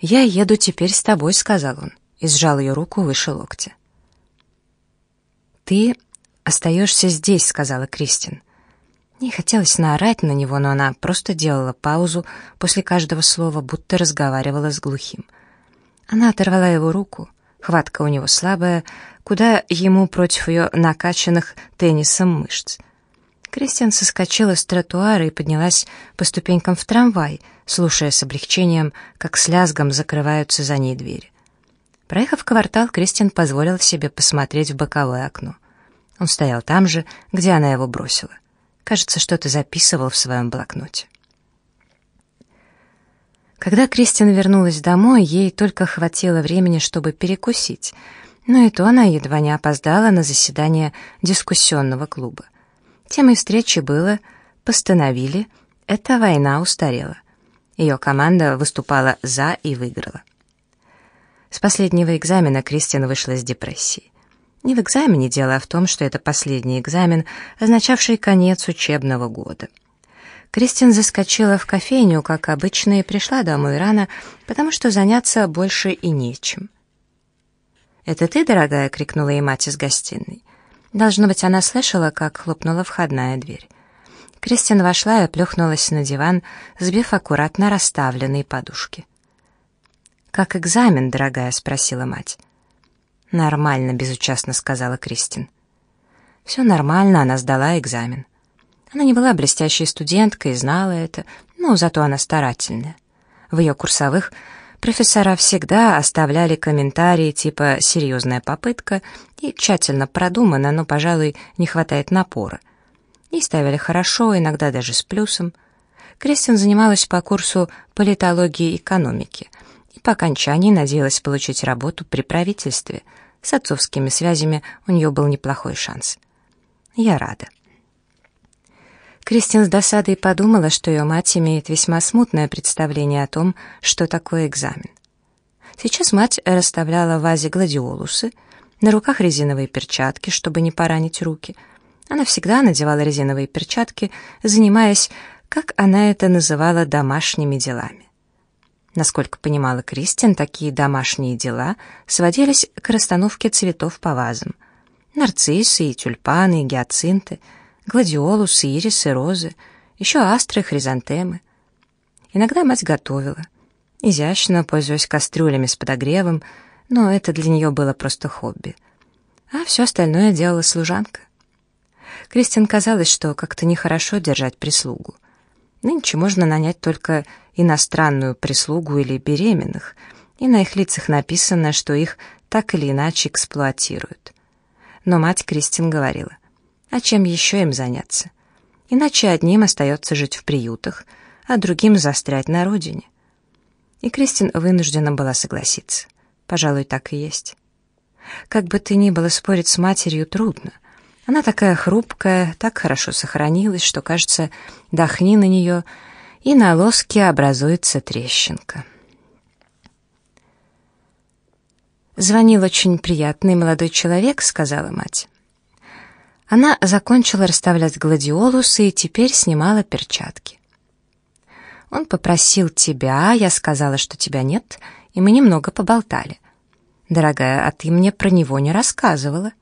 «Я еду теперь с тобой», — сказал он, и сжал ее руку выше локтя. «Ты остаешься здесь», — сказала Кристин. Не хотелось наорать на него, но она просто делала паузу после каждого слова, будто разговаривала с глухим. Она оторвала его руку, хватка у него слабая, куда ему против ее накачанных теннисом мышц. Кристиан соскочила с тротуара и поднялась по ступенькам в трамвай, слушая с облегчением, как с лязгом закрываются за ней двери. Проехав квартал, Кристиан позволил себе посмотреть в боковое окно. Он стоял там же, где она его бросила. Кажется, что-то записывал в своем блокноте. Когда Кристин вернулась домой, ей только хватило времени, чтобы перекусить, но и то она едва не опоздала на заседание дискуссионного клуба. Темой встречи было «Постановили, эта война устарела». Ее команда выступала «за» и выиграла. С последнего экзамена Кристин вышла с депрессией. Не в экзамене дело, а в том, что это последний экзамен, означавший конец учебного года. Кристин заскочила в кофейню, как обычно, и пришла домой рано, потому что заняться больше и нечем. «Это ты, дорогая?» — крикнула ей мать из гостиной. Должно быть, она слышала, как хлопнула входная дверь. Кристин вошла и плюхнулась на диван, сбив аккуратно расставленные подушки. «Как экзамен, дорогая?» — спросила мать. «Нормально», — безучастно сказала Кристин. «Все нормально, она сдала экзамен. Она не была блестящей студенткой, знала это, но зато она старательная. В ее курсовых профессора всегда оставляли комментарии типа «серьезная попытка» и «тщательно продумано, но, пожалуй, не хватает напора». И ставили хорошо, иногда даже с плюсом. Кристин занималась по курсу политологии и экономики — и по окончании надеялась получить работу при правительстве. С отцовскими связями у нее был неплохой шанс. Я рада. Кристин с досадой подумала, что ее мать имеет весьма смутное представление о том, что такое экзамен. Сейчас мать расставляла в вазе гладиолусы, на руках резиновые перчатки, чтобы не поранить руки. Она всегда надевала резиновые перчатки, занимаясь, как она это называла, домашними делами. Насколько понимала Кристин, такие домашние дела сводились к расстановке цветов по вазам. Нарциссы и тюльпаны, и гиацинты, гладиолусы, ирисы, розы, еще астры, хризантемы. Иногда мать готовила, изящно, пользуясь кастрюлями с подогревом, но это для нее было просто хобби. А все остальное делала служанка. Кристин казалось, что как-то нехорошо держать прислугу. Нынче можно нанять только иностранную прислугу или беременных, и на их лицах написано, что их так или иначе эксплуатируют. Но мать Кристин говорила, а чем еще им заняться? Иначе одним остается жить в приютах, а другим застрять на родине. И Кристин вынуждена была согласиться. Пожалуй, так и есть. Как бы ты ни было, спорить с матерью трудно — она такая хрупкая, так хорошо сохранилась, что, кажется, дохни на нее, и на лоске образуется трещинка. «Звонил очень приятный молодой человек», — сказала мать. Она закончила расставлять гладиолусы и теперь снимала перчатки. Он попросил тебя, я сказала, что тебя нет, и мы немного поболтали. Дорогая, а ты мне про него не рассказывала.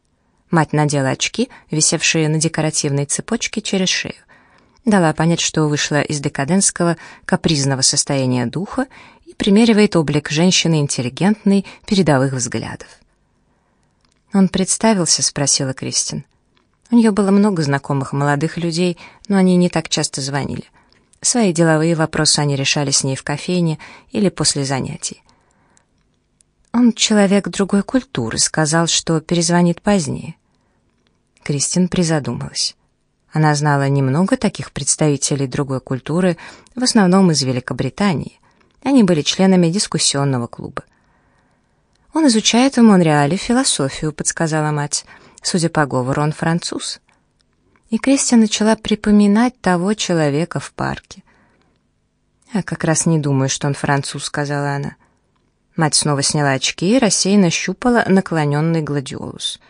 Мать надела очки, висевшие на декоративной цепочке через шею. Дала понять, что вышла из декадентского, капризного состояния духа и примеривает облик женщины интеллигентной, передовых взглядов. «Он представился?» — спросила Кристин. У нее было много знакомых молодых людей, но они не так часто звонили. Свои деловые вопросы они решали с ней в кофейне или после занятий. Он человек другой культуры, сказал, что перезвонит позднее. Кристин призадумалась. Она знала немного таких представителей другой культуры, в основном из Великобритании. Они были членами дискуссионного клуба. «Он изучает в Монреале философию», — подсказала мать. «Судя по говору, он француз». И Кристин начала припоминать того человека в парке. «Я как раз не думаю, что он француз», — сказала она. Мать снова сняла очки и рассеянно щупала наклоненный гладиолус.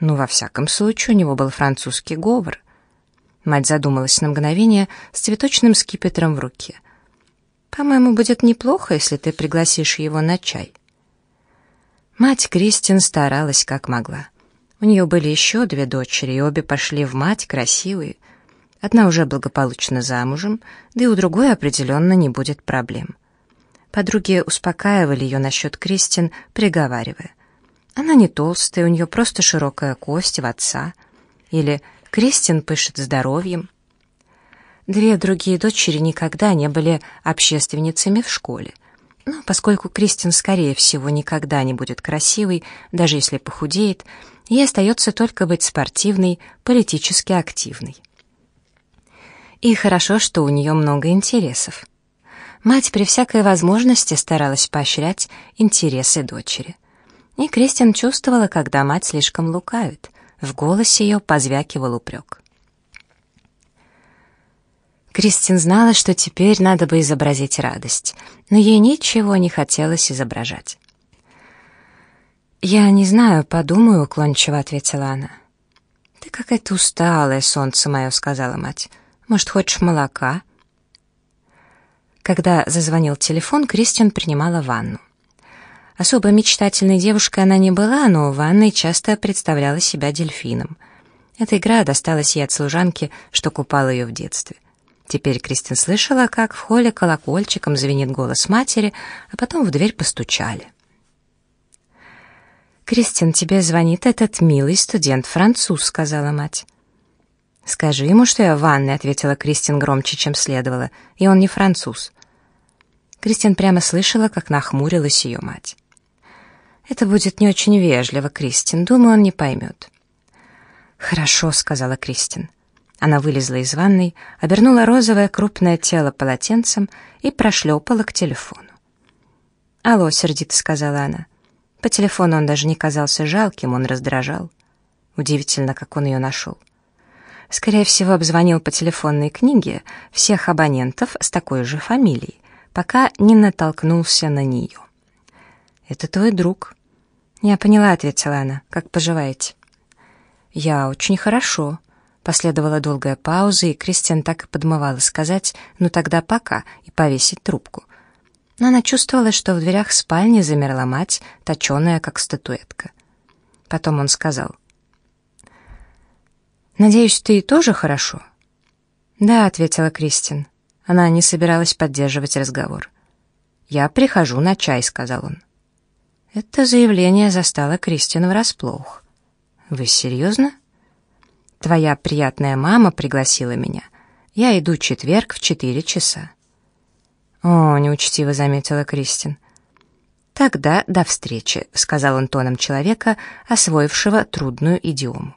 Ну, во всяком случае, у него был французский говор. Мать задумалась на мгновение с цветочным скипетром в руке. По-моему, будет неплохо, если ты пригласишь его на чай». Мать Кристин старалась как могла. У нее были еще две дочери, и обе пошли в мать, красивые. Одна уже благополучно замужем, да и у другой определенно не будет проблем. Подруги успокаивали ее насчет Кристин, приговаривая. Она не толстая, у нее просто широкая кость в отца. Или Кристин пышет здоровьем. Две другие дочери никогда не были общественницами в школе. Но поскольку Кристин, скорее всего, никогда не будет красивой, даже если похудеет, ей остается только быть спортивной, политически активной. И хорошо, что у нее много интересов. Мать при всякой возможности старалась поощрять интересы дочери. И Кристин чувствовала, когда мать слишком лукавит. В голосе ее позвякивал упрек. Кристин знала, что теперь надо бы изобразить радость, но ей ничего не хотелось изображать. «Я не знаю, подумаю», — уклончиво ответила она. «Ты какая-то усталая, солнце мое», — сказала мать. «Может, хочешь молока?» Когда зазвонил телефон, Кристин принимала ванну. Особо мечтательной девушкой она не была, но в ванной часто представляла себя дельфином. Эта игра досталась ей от служанки, что купала ее в детстве. Теперь Кристин слышала, как в холле колокольчиком звенит голос матери, а потом в дверь постучали. «Кристин, тебе звонит этот милый студент-француз», — сказала мать. «Скажи ему, что я в ванной», — ответила Кристин громче, чем следовало, — «и он не француз». Кристин прямо слышала, как нахмурилась ее мать. «Это будет не очень вежливо, Кристин, думаю, он не поймет». «Хорошо», — сказала Кристин. Она вылезла из ванной, обернула розовое крупное тело полотенцем и прошлепала к телефону. «Алло», — сердито сказала она. По телефону он даже не казался жалким, он раздражал. Удивительно, как он ее нашел. Скорее всего, обзвонил по телефонной книге всех абонентов с такой же фамилией, пока не натолкнулся на нее. «Это твой друг». «Я поняла», — ответила она. «Как поживаете?» «Я очень хорошо». Последовала долгая пауза, и Кристиан так и подмывала сказать «ну тогда пока» и повесить трубку. Но она чувствовала, что в дверях спальни замерла мать, точеная, как статуэтка. Потом он сказал «Надеюсь, ты тоже хорошо?» «Да», — ответила Кристин. Она не собиралась поддерживать разговор. «Я прихожу на чай», — сказал он. Это заявление застало Кристин врасплох. «Вы серьезно?» Твоя приятная мама пригласила меня. Я иду четверг в четыре часа». «О», — неучтиво заметила Кристин. «Тогда до встречи», — сказал он тоном человека, освоившего трудную идиому.